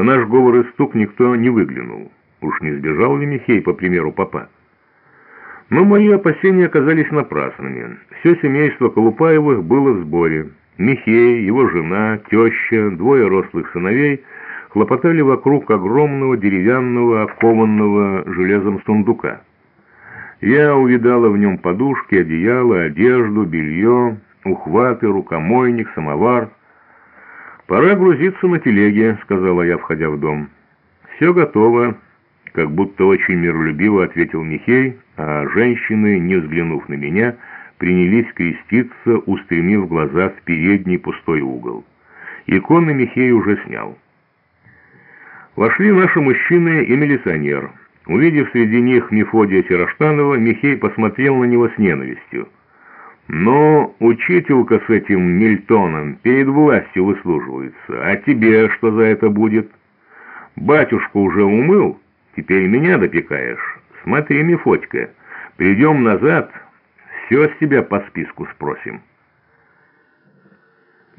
На наш говор и стук никто не выглянул. Уж не сбежал ли Михей, по примеру папа? Но мои опасения оказались напрасными. Все семейство Колупаевых было в сборе. Михей, его жена, теща, двое рослых сыновей хлопотали вокруг огромного деревянного, окованного железом сундука. Я увидала в нем подушки, одеяло, одежду, белье, ухваты, рукомойник, самовар. «Пора грузиться на телеге», — сказала я, входя в дом. «Все готово», — как будто очень миролюбиво ответил Михей, а женщины, не взглянув на меня, принялись креститься, устремив глаза в передний пустой угол. Иконы Михей уже снял. Вошли наши мужчины и милиционер. Увидев среди них Мефодия Сироштанова, Михей посмотрел на него с ненавистью. «Но учителька с этим Мильтоном перед властью выслуживается, а тебе что за это будет? Батюшку уже умыл, теперь меня допекаешь. Смотри, Мефодька, придем назад, все с тебя по списку спросим».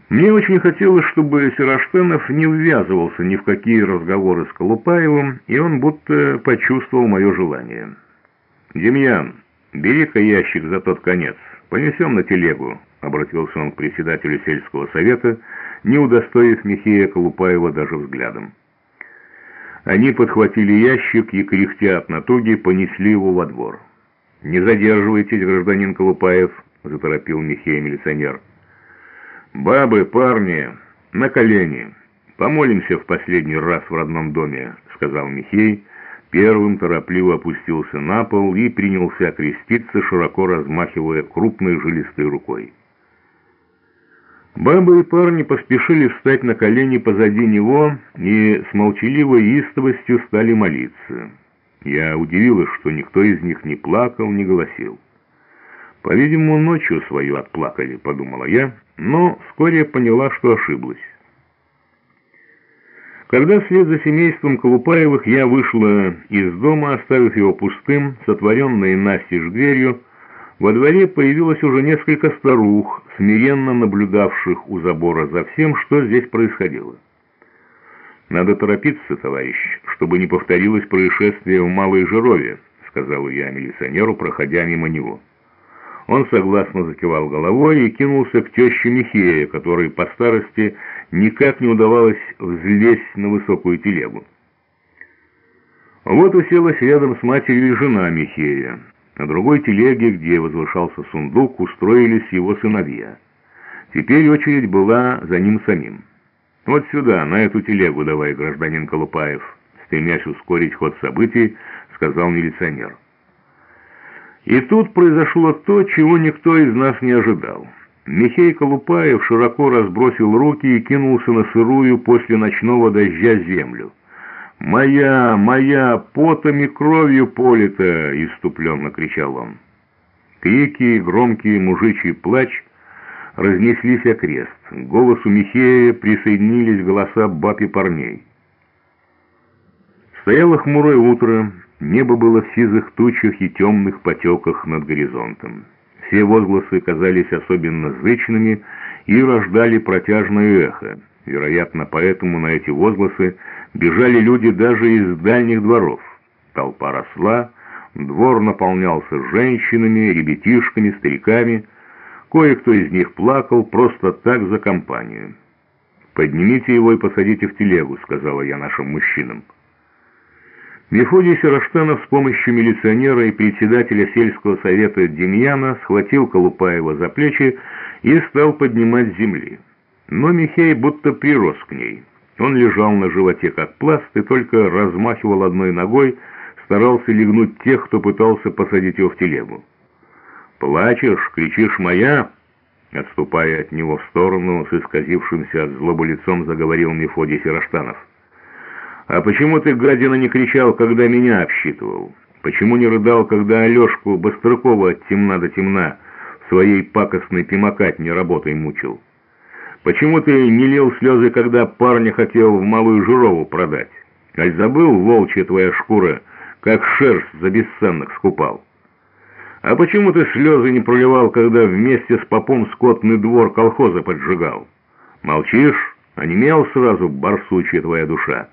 Мне очень хотелось, чтобы Сироштенов не ввязывался ни в какие разговоры с Колупаевым, и он будто почувствовал мое желание. «Демьян, бери-ка ящик за тот конец, понесем на телегу», — обратился он к председателю сельского совета, не удостоив Михея Колупаева даже взглядом. Они подхватили ящик и, кряхтя от натуги, понесли его во двор. «Не задерживайтесь, гражданин Колупаев», — заторопил Михея милиционер. «Бабы, парни, на колени! Помолимся в последний раз в родном доме», — сказал Михей. Первым торопливо опустился на пол и принялся креститься, широко размахивая крупной жилистой рукой. Бабы и парни поспешили встать на колени позади него и с молчаливой истовостью стали молиться. Я удивилась, что никто из них не плакал, не голосил. «По-видимому, ночью свою отплакали», — подумала я, но вскоре поняла, что ошиблась. Когда вслед за семейством Колупаевых я вышла из дома, оставив его пустым, сотворенной настежь дверью, во дворе появилось уже несколько старух, смиренно наблюдавших у забора за всем, что здесь происходило. «Надо торопиться, товарищ, чтобы не повторилось происшествие в Малой Жирове», сказал я милиционеру, проходя мимо него. Он согласно закивал головой и кинулся к теще Михея, которой по старости никак не удавалось взлезть на высокую телегу. Вот уселась рядом с матерью и жена Михея. На другой телеге, где возвышался сундук, устроились его сыновья. Теперь очередь была за ним самим. «Вот сюда, на эту телегу давай, гражданин Колупаев», стремясь ускорить ход событий, сказал милиционер. И тут произошло то, чего никто из нас не ожидал. Михей Колупаев широко разбросил руки и кинулся на сырую после ночного дождя землю. «Моя, моя, потом и кровью полита!» — иступленно кричал он. Крики, громкий мужичий плач разнеслись окрест. К голосу Михея присоединились голоса баб и парней. Стояло хмурое утро, Небо было в сизых тучах и темных потеках над горизонтом. Все возгласы казались особенно зычными и рождали протяжное эхо. Вероятно, поэтому на эти возгласы бежали люди даже из дальних дворов. Толпа росла, двор наполнялся женщинами, ребятишками, стариками. Кое-кто из них плакал просто так за компанию. «Поднимите его и посадите в телегу», — сказала я нашим мужчинам. Мефодий Сироштанов с помощью милиционера и председателя сельского совета Демьяна схватил Колупаева за плечи и стал поднимать с земли. Но Михей будто прирос к ней. Он лежал на животе как пласт и только размахивал одной ногой, старался легнуть тех, кто пытался посадить его в телегу. «Плачешь, кричишь «моя», отступая от него в сторону, с исказившимся от злобы лицом заговорил Мефодий Сироштанов. «А почему ты, гадина, не кричал, когда меня обсчитывал? Почему не рыдал, когда Алешку Быстрыкова от темна до темна своей пакостной пимакатне работой мучил? Почему ты не лил слезы, когда парня хотел в Малую Жирову продать? Аль забыл, волчья твоя шкура, как шерсть за бесценных скупал? А почему ты слезы не проливал, когда вместе с попом скотный двор колхоза поджигал? Молчишь? Онемел сразу, барсучья твоя душа».